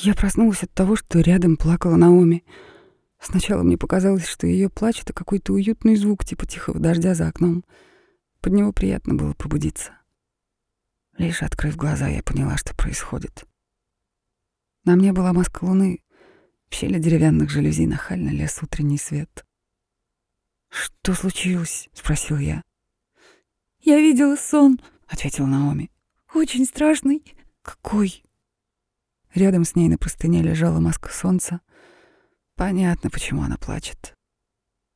Я проснулась от того, что рядом плакала Наоми. Сначала мне показалось, что ее плач — это какой-то уютный звук, типа тихого дождя за окном. Под него приятно было пробудиться. Лишь открыв глаза, я поняла, что происходит. На мне была маска луны. В щели деревянных жалюзи нахально лез утренний свет. «Что случилось?» — спросил я. «Я видела сон», — ответила Наоми. «Очень страшный». «Какой?» Рядом с ней на простыне лежала маска солнца. Понятно, почему она плачет.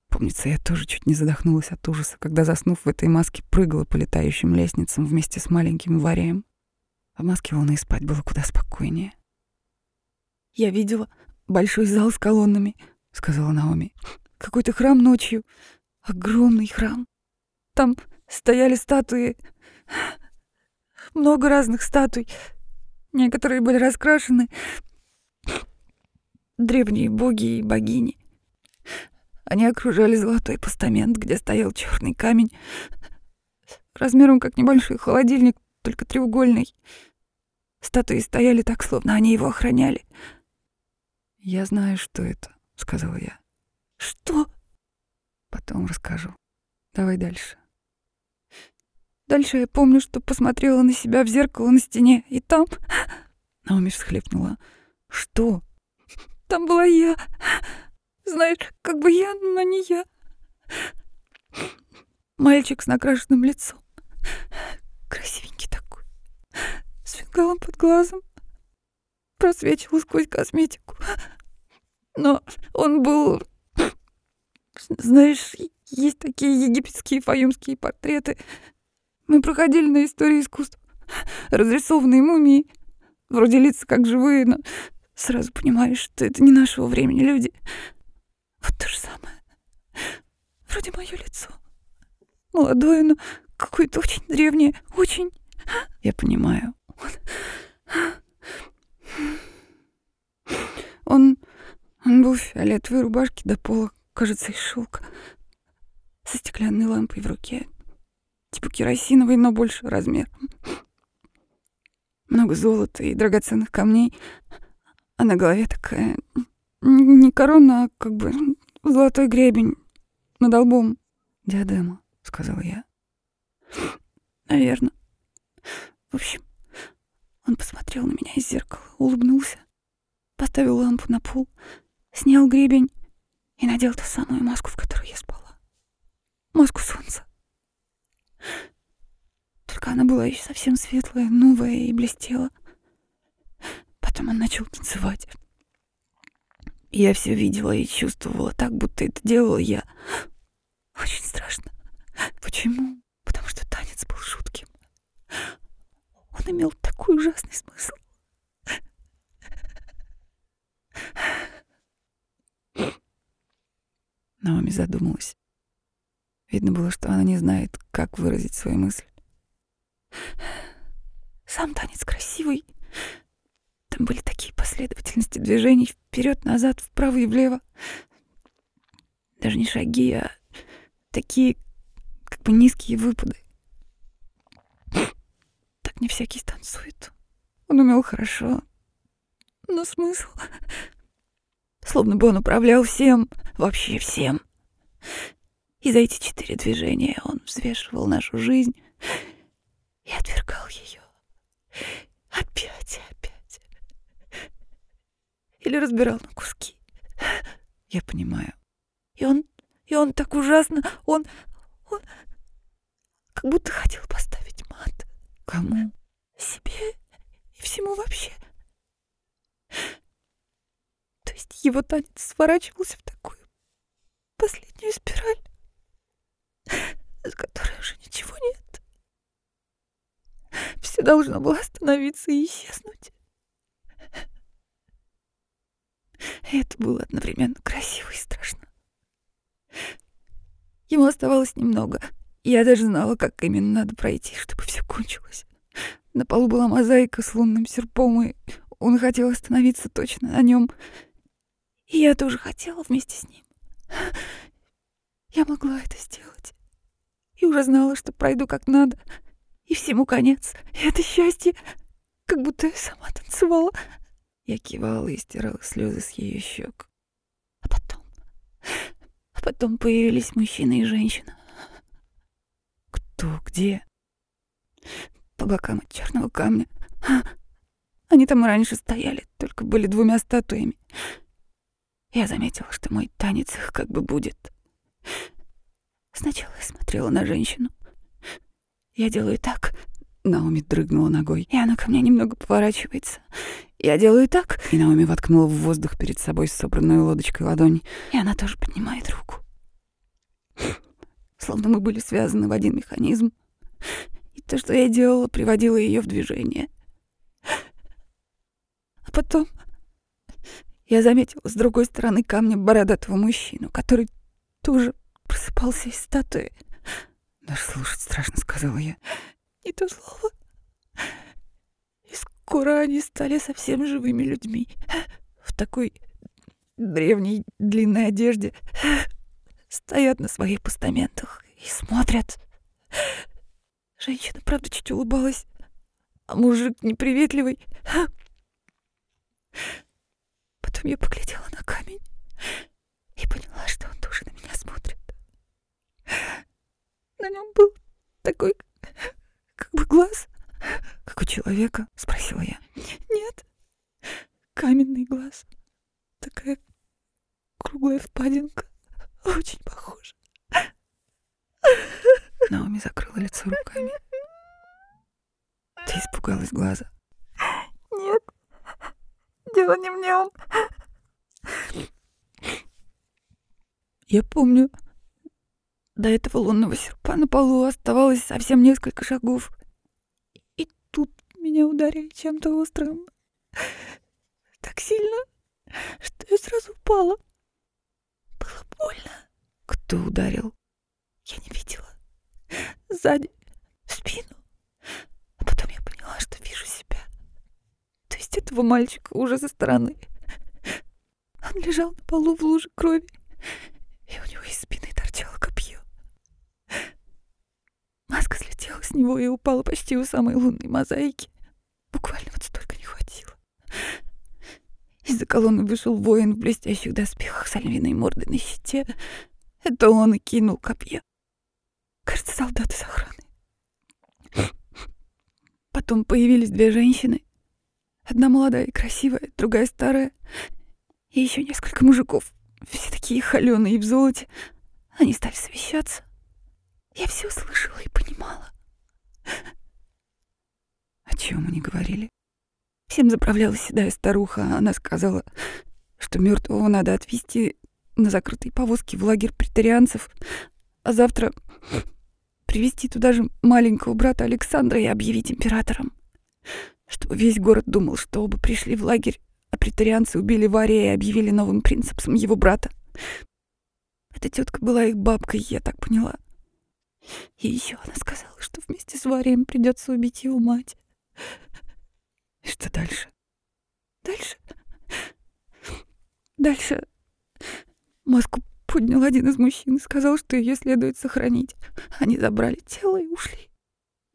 Помнится, я тоже чуть не задохнулась от ужаса, когда, заснув в этой маске, прыгала по летающим лестницам вместе с маленьким Варием. В маске волны спать было куда спокойнее. «Я видела большой зал с колоннами», — сказала Наоми. «Какой-то храм ночью. Огромный храм. Там стояли статуи. Много разных статуй. Некоторые были раскрашены. Древние боги и богини. Они окружали золотой постамент, где стоял черный камень, размером как небольшой холодильник, только треугольный. Статуи стояли так, словно они его охраняли. «Я знаю, что это», — сказала я. «Что?» «Потом расскажу. Давай дальше». Дальше я помню, что посмотрела на себя в зеркало на стене, и там... Наоми всхлипнула. «Что?» «Там была я. Знаешь, как бы я, но не я. Мальчик с накрашенным лицом. Красивенький такой. С фингалом под глазом. Просвечивал сквозь косметику. Но он был... Знаешь, есть такие египетские фаюмские портреты. Мы проходили на истории искусства. Разрисованные мумии. Вроде лица как живые, но сразу понимаешь, что это не нашего времени люди. Вот то же самое. Вроде мое лицо. Молодое, но какое-то очень древнее. Очень. Я понимаю. Он... Он был в фиолетовой рубашке до пола, кажется, из шелка, со стеклянной лампой в руке. Типа керосиновый, но больше размер. Много золота и драгоценных камней. А на голове такая не корона, а как бы золотой гребень над лбом. «Диадема», — сказала я. «Наверно. В общем, он посмотрел на меня из зеркала, улыбнулся, поставил лампу на пол, снял гребень и надел ту самую маску, в которой я спала. Маску солнца. Только она была еще совсем светлая, новая и блестела. Потом он начал танцевать. Я все видела и чувствовала так, будто это делала я. Очень страшно. Почему? Потому что танец был жутким. Он имел такой ужасный смысл. Наоми задумалась. Видно было, что она не знает, как выразить свою мысль. Сам танец красивый, там были такие последовательности движений вперед-назад, вправо и влево. Даже не шаги, а такие как бы низкие выпады. Так не всякий станцует. Он умел хорошо. Но смысл... Словно бы он управлял всем, вообще всем. И за эти четыре движения он взвешивал нашу жизнь и отвергал ее. Опять, опять или разбирал на куски. Я понимаю. И он, и он так ужасно, он, он как будто хотел поставить мат. Кому? Себе и всему вообще. То есть его танец сворачивался в такую последнюю спираль, с которой уже ничего нет. Все должно было остановиться и исчезнуть. Это было одновременно красиво и страшно. Ему оставалось немного. Я даже знала, как именно надо пройти, чтобы все кончилось. На полу была мозаика с лунным серпом, и он хотел остановиться точно на нем. И я тоже хотела вместе с ним. Я могла это сделать. И уже знала, что пройду как надо. И всему конец. И это счастье. Как будто я сама танцевала. Я кивала и стирала слезы с ее щек. А потом... А потом появились мужчина и женщина. Кто? Где? По бокам от черного камня. Они там раньше стояли, только были двумя статуями. Я заметила, что мой танец их как бы будет. Сначала я смотрела на женщину. Я делаю так. Наоми дрыгнула ногой. И она ко мне немного поворачивается. Я делаю так. И Наоми воткнула в воздух перед собой собранную лодочкой ладонь. И она тоже поднимает руку. Словно мы были связаны в один механизм. И то, что я делала, приводило ее в движение. А потом я заметила с другой стороны камня бородатого мужчину, который тоже просыпался из статуи. «Даже слушать страшно», — сказала я. «Не то слово. И скоро они стали совсем живыми людьми. В такой древней длинной одежде. Стоят на своих постаментах и смотрят. Женщина, правда, чуть улыбалась, а мужик неприветливый. Потом я поглядела на камень и поняла, что он тоже на меня смотрит. На нем был такой как бы глаз. Как у человека? Спросила я. Нет, каменный глаз. Такая круглая впадинка. Очень похоже. Наоми закрыла лицо руками. Ты испугалась глаза? Нет, дело не в нем. Я помню, до этого лунного серпа на полу оставалось совсем несколько шагов. И тут меня ударили чем-то острым. Так сильно, что я сразу упала. Было больно. Кто ударил? Я не видела. Сзади, в спину. А потом я поняла, что вижу себя. То есть этого мальчика уже со стороны. Он лежал на полу в луже крови и у него из спины торчало копье. Маска слетела него и упала почти у самой лунной мозаики. Буквально вот столько не хватило. Из-за колонны вышел воин в блестящих доспехах с львиной мордой на щите. Это он и кинул копье. Кажется, солдаты с охраны. Потом появились две женщины. Одна молодая и красивая, другая старая. И еще несколько мужиков все такие холеные и в золоте. Они стали совещаться. Я все слышала и понимала. О чем они говорили? Всем заправляла седая старуха. Она сказала, что мертвого надо отвезти на закрытой повозке в лагерь претарианцев, а завтра привести туда же маленького брата Александра и объявить императором. Чтобы весь город думал, что оба пришли в лагерь а претарианцы убили Вария и объявили новым принципсом его брата. Эта тетка была их бабкой, я так поняла. И еще она сказала, что вместе с Варием придется убить его мать. И что дальше? Дальше? Дальше маску поднял один из мужчин и сказал, что ее следует сохранить. Они забрали тело и ушли.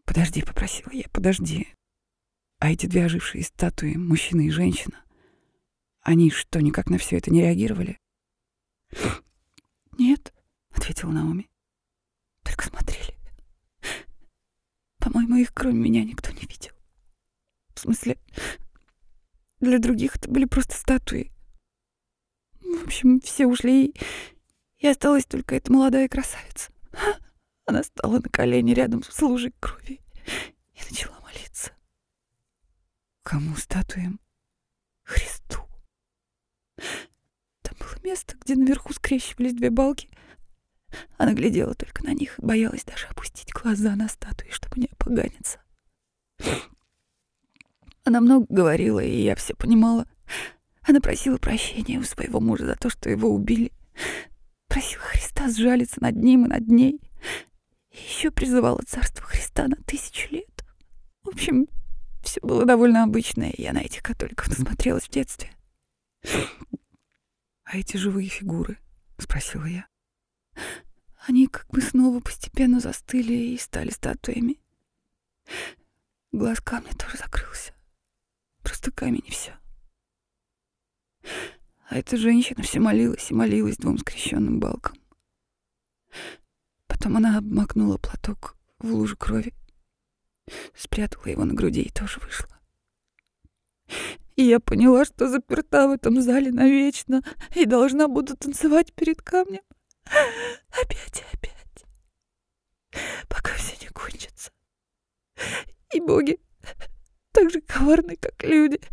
«Подожди», — попросила я, — «подожди. А эти две ожившие статуи, мужчина и женщина, они что, никак на все это не реагировали? Нет, ответил Наоми. Только смотрели. По-моему, их кроме меня никто не видел. В смысле, для других это были просто статуи. В общем, все ушли, и осталась только эта молодая красавица. Она стала на колени рядом с лужей крови и начала молиться. Кому статуям? Христу. Там было место, где наверху скрещивались две балки. Она глядела только на них и боялась даже опустить глаза на статуи, чтобы не опоганиться. Она много говорила, и я все понимала. Она просила прощения у своего мужа за то, что его убили. Просила Христа сжалиться над ним и над ней. И еще призывала царство Христа на тысячу лет. В общем, все было довольно обычное, я на этих католиков насмотрелась в детстве. «А эти живые фигуры?» — спросила я. Они как бы снова постепенно застыли и стали статуями. Глаз камня тоже закрылся. Просто камень и все. А эта женщина все молилась и молилась двум скрещенным балкам. Потом она обмакнула платок в лужу крови, спрятала его на груди и тоже вышла. И я поняла, что заперта в этом зале навечно и должна буду танцевать перед камнем. Опять и опять. Пока все не кончится. И боги так же коварны, как люди.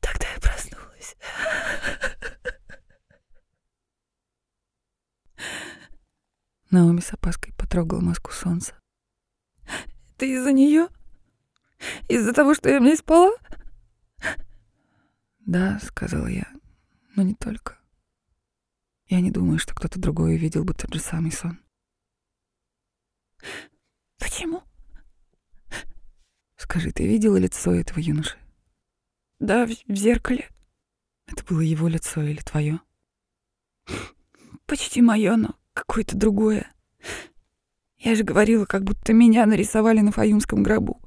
Тогда я проснулась. Наоми с опаской потрогала маску солнца. «Ты из-за нее? Из-за того, что я в ней спала?» «Да», — сказала я, — «но не только. Я не думаю, что кто-то другой видел бы тот же самый сон». «Почему?» «Скажи, ты видела лицо этого юноши?» «Да, в, в зеркале». «Это было его лицо или твое?» «Почти мое, но какое-то другое. Я же говорила, как будто меня нарисовали на фаюмском гробу.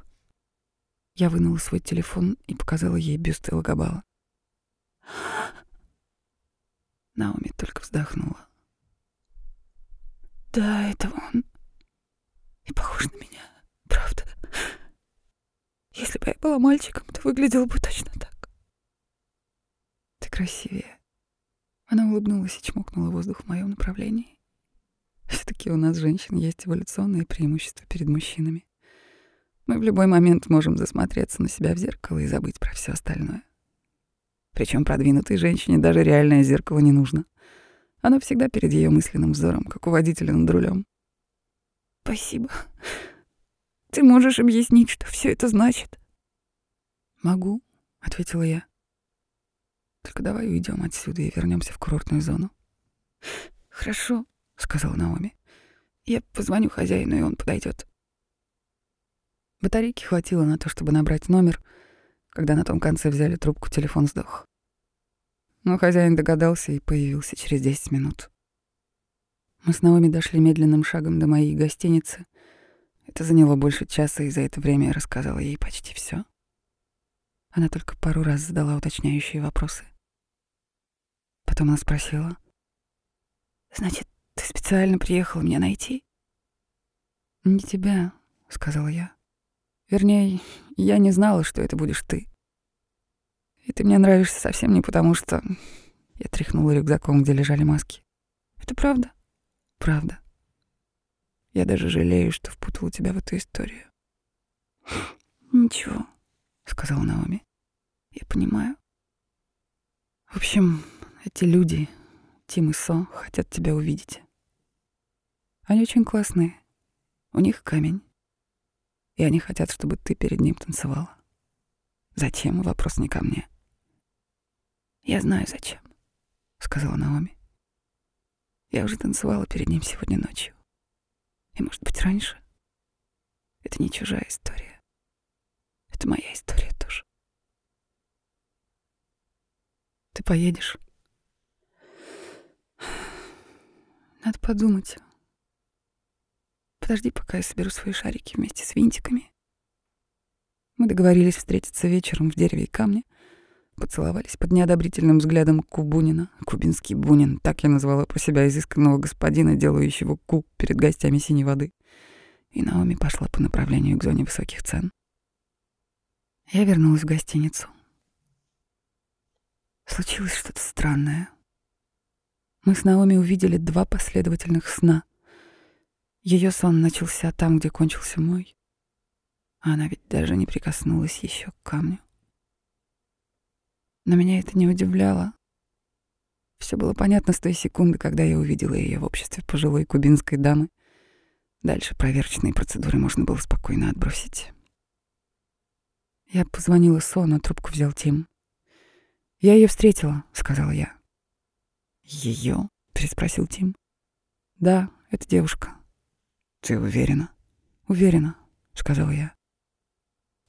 Я вынула свой телефон и показала ей бюст Лагабала. Наоми только вздохнула. Да, это он. И похож на меня, правда. Если бы я была мальчиком, то выглядела бы точно так. Ты красивее. Она улыбнулась и чмокнула воздух в моем направлении. Все-таки у нас, женщин, есть эволюционные преимущества перед мужчинами. Мы в любой момент можем засмотреться на себя в зеркало и забыть про все остальное. Причем продвинутой женщине даже реальное зеркало не нужно. Оно всегда перед ее мысленным взором, как у водителя над рулем. Спасибо. Ты можешь объяснить, что все это значит? Могу, ответила я. Только давай уйдем отсюда и вернемся в курортную зону. Хорошо, сказала Наоми. Я позвоню хозяину, и он подойдет. Батарейки хватило на то, чтобы набрать номер. Когда на том конце взяли трубку, телефон сдох. Но хозяин догадался и появился через 10 минут. Мы с Наоми дошли медленным шагом до моей гостиницы. Это заняло больше часа, и за это время я рассказала ей почти все. Она только пару раз задала уточняющие вопросы. Потом она спросила. «Значит, ты специально приехала меня найти?» «Не тебя», — сказала я. «Вернее, я не знала, что это будешь ты. И ты мне нравишься совсем не потому, что...» Я тряхнула рюкзаком, где лежали маски. «Это правда?» «Правда. Я даже жалею, что впутала тебя в эту историю». «Ничего», — сказала Наоми. «Я понимаю. В общем, эти люди, Тим и Со, хотят тебя увидеть. Они очень классные. У них камень. И они хотят, чтобы ты перед ним танцевала. Зачем? Вопрос не ко мне. Я знаю, зачем, сказала Наоми. Я уже танцевала перед ним сегодня ночью. И, может быть, раньше. Это не чужая история. Это моя история тоже. Ты поедешь? Надо подумать. Подожди, пока я соберу свои шарики вместе с винтиками. Мы договорились встретиться вечером в дереве и камне, поцеловались под неодобрительным взглядом Кубунина. Кубинский Бунин, так я назвала про себя изысканного господина, делающего ку перед гостями синей воды. И Наоми пошла по направлению к зоне высоких цен. Я вернулась в гостиницу. Случилось что-то странное. Мы с Наоми увидели два последовательных сна — ее сон начался там, где кончился мой. А она ведь даже не прикоснулась еще к камню. Но меня это не удивляло. Все было понятно с той секунды, когда я увидела ее в обществе пожилой кубинской дамы. Дальше проверочные процедуры можно было спокойно отбросить. Я позвонила Со, трубку взял Тим. «Я ее встретила», — сказала я. «Ее?» — переспросил Тим. «Да, это девушка. «Ты уверена?» «Уверена», — сказал я.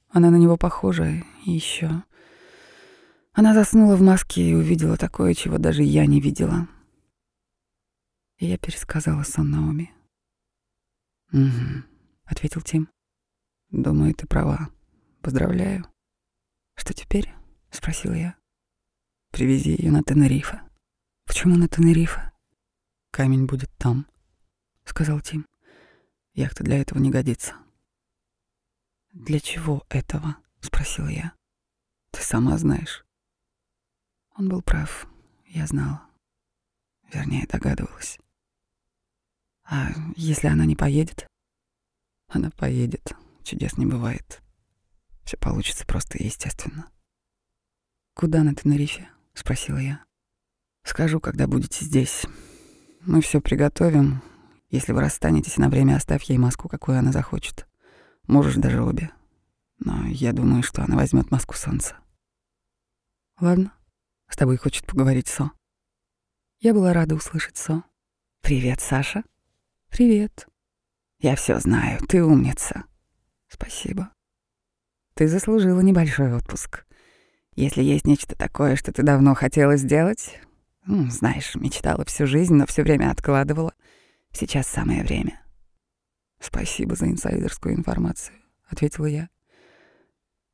Она на него похожа, и еще. Она заснула в маске и увидела такое, чего даже я не видела. И я пересказала сон Наоми. «Угу», — ответил Тим. «Думаю, ты права. Поздравляю. «Что теперь?» — спросила я. «Привези ее на Тенерифе». «Почему на Тенерифе?» «Камень будет там», — сказал Тим. «Яхта для этого не годится». «Для чего этого?» — спросила я. «Ты сама знаешь». Он был прав, я знала. Вернее, догадывалась. «А если она не поедет?» «Она поедет. Чудес не бывает. Все получится просто естественно». «Куда на Тенерифе?» — спросила я. «Скажу, когда будете здесь. Мы все приготовим. Если вы расстанетесь на время, оставь ей маску, какую она захочет. Можешь даже обе. Но я думаю, что она возьмет маску солнца. Ладно, с тобой хочет поговорить Со. Я была рада услышать Со. Привет, Саша. Привет. Я все знаю, ты умница. Спасибо. Ты заслужила небольшой отпуск. Если есть нечто такое, что ты давно хотела сделать, ну, знаешь, мечтала всю жизнь, но все время откладывала. Сейчас самое время. Спасибо за инсайдерскую информацию, ответила я.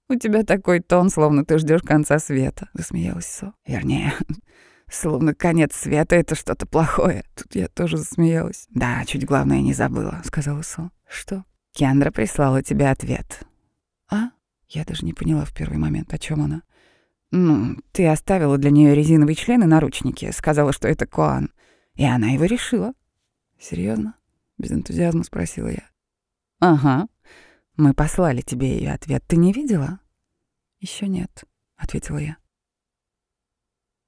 У тебя такой тон, словно ты ждешь конца света, засмеялась Со. Вернее, словно конец света это что-то плохое. Тут я тоже засмеялась. Да, чуть главное не забыла, сказала Со. Что? Кендра прислала тебе ответ. А? Я даже не поняла в первый момент, о чем она. «Ну, ты оставила для нее резиновый член и наручники, сказала, что это Коан, и она его решила». Серьезно? без энтузиазма спросила я. «Ага. Мы послали тебе ее ответ. Ты не видела?» Еще нет», — ответила я.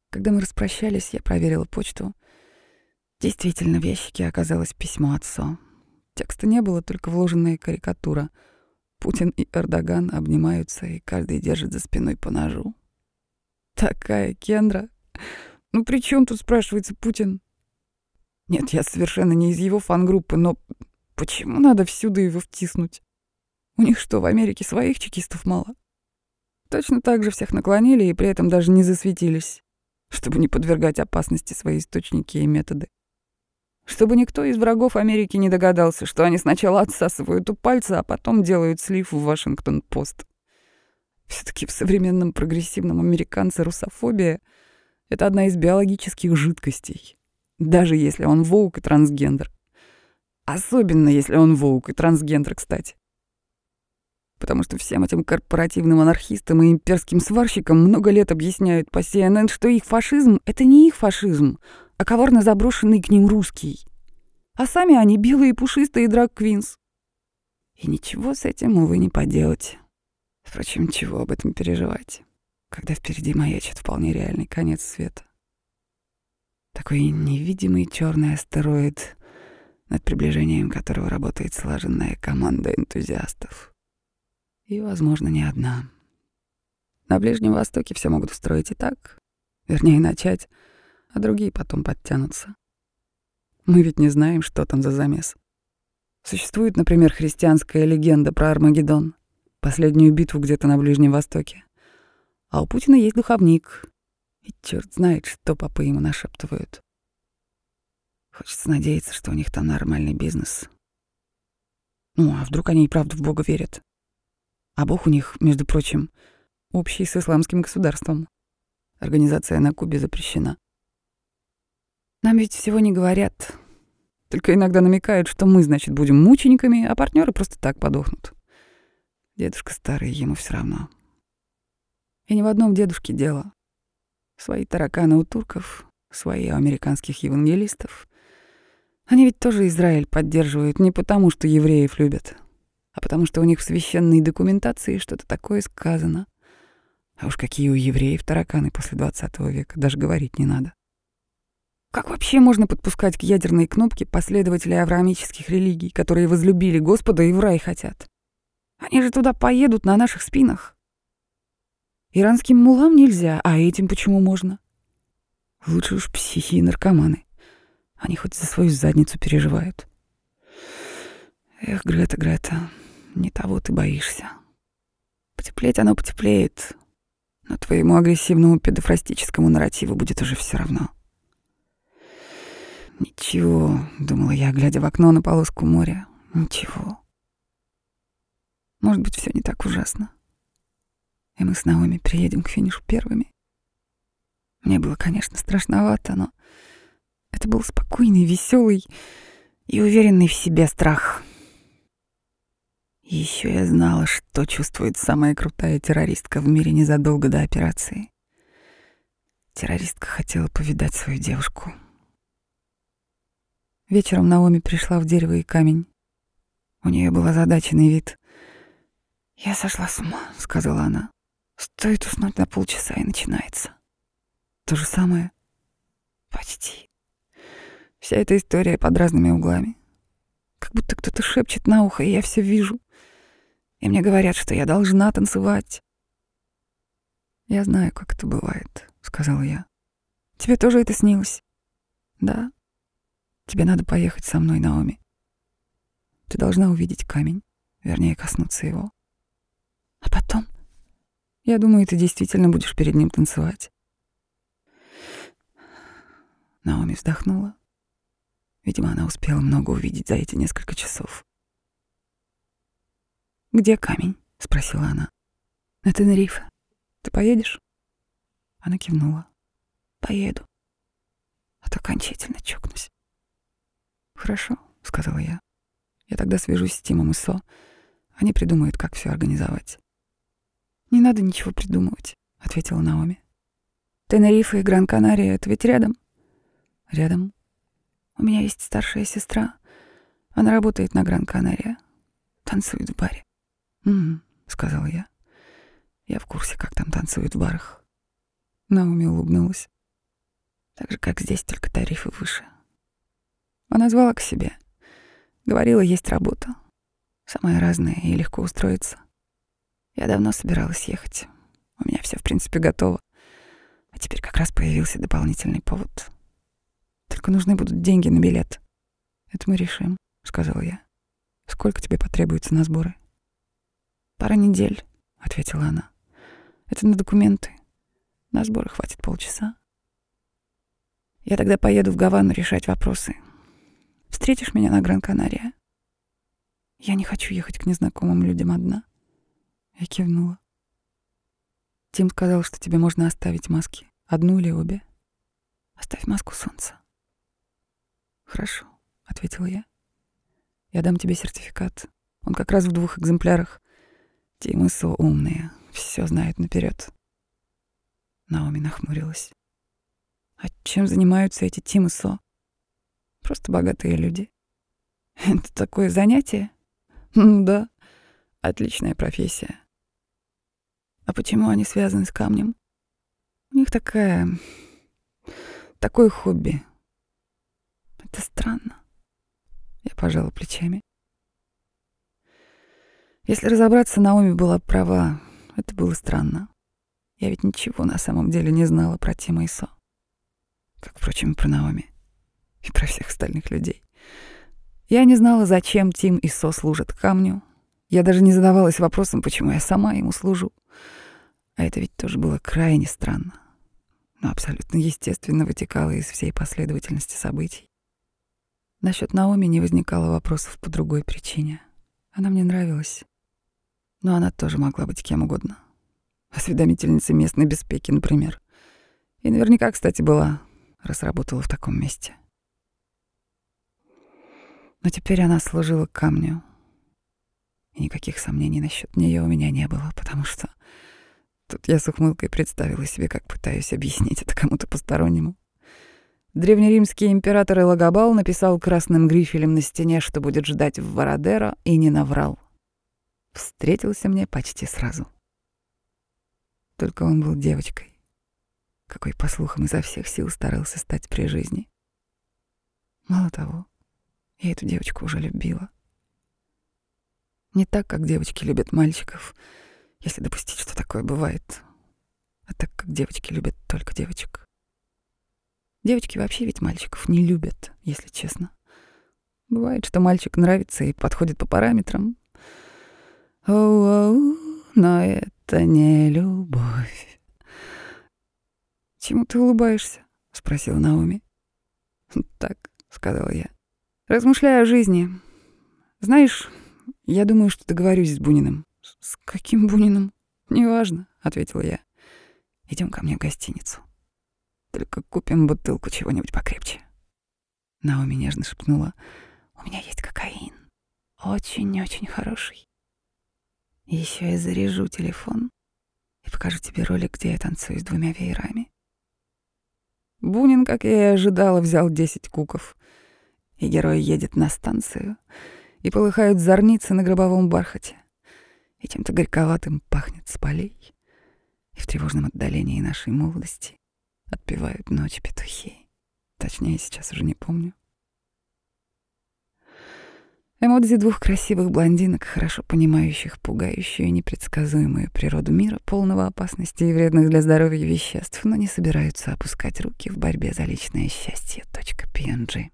Когда мы распрощались, я проверила почту. Действительно, в ящике оказалось письмо отцу. Текста не было, только вложенная карикатура. Путин и Эрдоган обнимаются, и каждый держит за спиной по ножу. Такая Кендра. Ну при чем тут спрашивается Путин? Нет, я совершенно не из его фан-группы, но почему надо всюду его втиснуть? У них что, в Америке своих чекистов мало? Точно так же всех наклонили и при этом даже не засветились, чтобы не подвергать опасности свои источники и методы. Чтобы никто из врагов Америки не догадался, что они сначала отсасывают у пальца, а потом делают слив в Вашингтон-Пост все таки в современном прогрессивном американце русофобия — это одна из биологических жидкостей. Даже если он воук и трансгендер. Особенно, если он воук и трансгендер, кстати. Потому что всем этим корпоративным анархистам и имперским сварщикам много лет объясняют по CNN, что их фашизм — это не их фашизм, а коварно заброшенный к ним русский. А сами они белые, пушистые драг-квинс. И ничего с этим, увы, не поделать. Впрочем, чего об этом переживать, когда впереди маячит вполне реальный конец света. Такой невидимый черный астероид, над приближением которого работает слаженная команда энтузиастов. И, возможно, не одна. На Ближнем Востоке все могут устроить и так, вернее, начать, а другие потом подтянутся. Мы ведь не знаем, что там за замес. Существует, например, христианская легенда про Армагеддон — последнюю битву где-то на Ближнем Востоке. А у Путина есть духовник. И черт знает, что папы ему нашептывают. Хочется надеяться, что у них там нормальный бизнес. Ну, а вдруг они и правда в Бога верят? А Бог у них, между прочим, общий с исламским государством. Организация на Кубе запрещена. Нам ведь всего не говорят. Только иногда намекают, что мы, значит, будем мучениками, а партнеры просто так подохнут. Дедушка старый, ему все равно. И не в одном дедушке дело. Свои тараканы у турков, свои у американских евангелистов. Они ведь тоже Израиль поддерживают не потому, что евреев любят, а потому что у них в священной документации что-то такое сказано. А уж какие у евреев тараканы после 20 века, даже говорить не надо. Как вообще можно подпускать к ядерной кнопке последователей авраамических религий, которые возлюбили Господа и в рай хотят? Они же туда поедут на наших спинах. Иранским мулам нельзя, а этим почему можно? Лучше уж психи и наркоманы. Они хоть за свою задницу переживают. Эх, Грета, Грета, не того ты боишься. Потеплеть оно потеплеет, но твоему агрессивному педофрастическому нарративу будет уже все равно. Ничего, думала я, глядя в окно на полоску моря. Ничего. Может быть, все не так ужасно. И мы с Наоми приедем к финишу первыми. Мне было, конечно, страшновато, но это был спокойный, веселый и уверенный в себе страх. Еще я знала, что чувствует самая крутая террористка в мире незадолго до операции. Террористка хотела повидать свою девушку. Вечером Наоми пришла в дерево и камень. У нее был озадаченный вид. «Я сошла с ума», — сказала она. «Стоит уснуть на полчаса, и начинается». «То же самое?» «Почти. Вся эта история под разными углами. Как будто кто-то шепчет на ухо, и я все вижу. И мне говорят, что я должна танцевать. «Я знаю, как это бывает», — сказала я. «Тебе тоже это снилось?» «Да. Тебе надо поехать со мной, Наоми. Ты должна увидеть камень, вернее, коснуться его. А потом, я думаю, ты действительно будешь перед ним танцевать. Наоми вздохнула. Видимо, она успела много увидеть за эти несколько часов. «Где камень?» — спросила она. «На Тенерифе. Ты поедешь?» Она кивнула. «Поеду. А то окончательно чокнусь». «Хорошо», — сказала я. «Я тогда свяжусь с Тимом и Со. Они придумают, как все организовать». «Не надо ничего придумывать», — ответила Наоми. «Тенерифе и Гран-Канария — это ведь рядом?» «Рядом. У меня есть старшая сестра. Она работает на Гран-Канария. Танцует в баре». «Угу», — сказала я. «Я в курсе, как там танцуют в барах». Наоми улыбнулась. «Так же, как здесь, только тарифы выше». Она звала к себе. Говорила, есть работа. Самая разная и легко устроиться. Я давно собиралась ехать. У меня все в принципе готово. А теперь как раз появился дополнительный повод. Только нужны будут деньги на билет. Это мы решим, сказала я. Сколько тебе потребуется на сборы? Пара недель, ответила она. Это на документы. На сборы хватит полчаса. Я тогда поеду в Гавану решать вопросы. Встретишь меня на Гран-Канария? Я не хочу ехать к незнакомым людям одна. Я кивнула. Тим сказал, что тебе можно оставить маски. Одну или обе. Оставь маску солнца. Хорошо, ответила я. Я дам тебе сертификат. Он как раз в двух экземплярах. Тим и Со умные, все знают наперед. Наоми нахмурилась. А чем занимаются эти Тим и Со? Просто богатые люди. Это такое занятие? Ну да, отличная профессия. А почему они связаны с камнем? У них такая... такое хобби. Это странно. Я пожала плечами. Если разобраться, Наоми была права. Это было странно. Я ведь ничего на самом деле не знала про Тима и Со. Как, впрочем, про Наоми. И про всех остальных людей. Я не знала, зачем Тим и Со служат камню. Я даже не задавалась вопросом, почему я сама ему служу. А это ведь тоже было крайне странно. Но абсолютно естественно вытекало из всей последовательности событий. Насчет Наоми не возникало вопросов по другой причине. Она мне нравилась. Но она тоже могла быть кем угодно. Осведомительницей местной беспеки, например. И наверняка, кстати, была, раз работала в таком месте. Но теперь она служила камню. И никаких сомнений насчет нее у меня не было, потому что тут я с ухмылкой представила себе, как пытаюсь объяснить это кому-то постороннему. Древнеримский император Элагабал написал красным грифелем на стене, что будет ждать в Вородеро, и не наврал. Встретился мне почти сразу. Только он был девочкой, какой, по слухам, изо всех сил старался стать при жизни. Мало того, я эту девочку уже любила. Не так, как девочки любят мальчиков, если допустить, что такое бывает, а так, как девочки любят только девочек. Девочки вообще ведь мальчиков не любят, если честно. Бывает, что мальчик нравится и подходит по параметрам. Оу-оу, но это не любовь. «Чему ты улыбаешься?» — спросила Наоми. «Так», — сказала я. Размышляю о жизни. Знаешь, я думаю, что договорюсь с Буниным. С каким Буниным? Неважно, ответила я. Идем ко мне в гостиницу. Только купим бутылку чего-нибудь покрепче. Наоми нежно шепнула. У меня есть кокаин. Очень-очень хороший. Еще я заряжу телефон и покажу тебе ролик, где я танцую с двумя веерами. Бунин, как я и ожидала, взял десять куков. И герой едет на станцию, и полыхают зорницы на гробовом бархате, и чем-то горьковатым пахнет с полей, и в тревожном отдалении нашей молодости отпевают ночь петухи. Точнее, сейчас уже не помню. Эмодзи двух красивых блондинок, хорошо понимающих пугающую и непредсказуемую природу мира, полного опасности и вредных для здоровья веществ, но не собираются опускать руки в борьбе за личное счастье. .png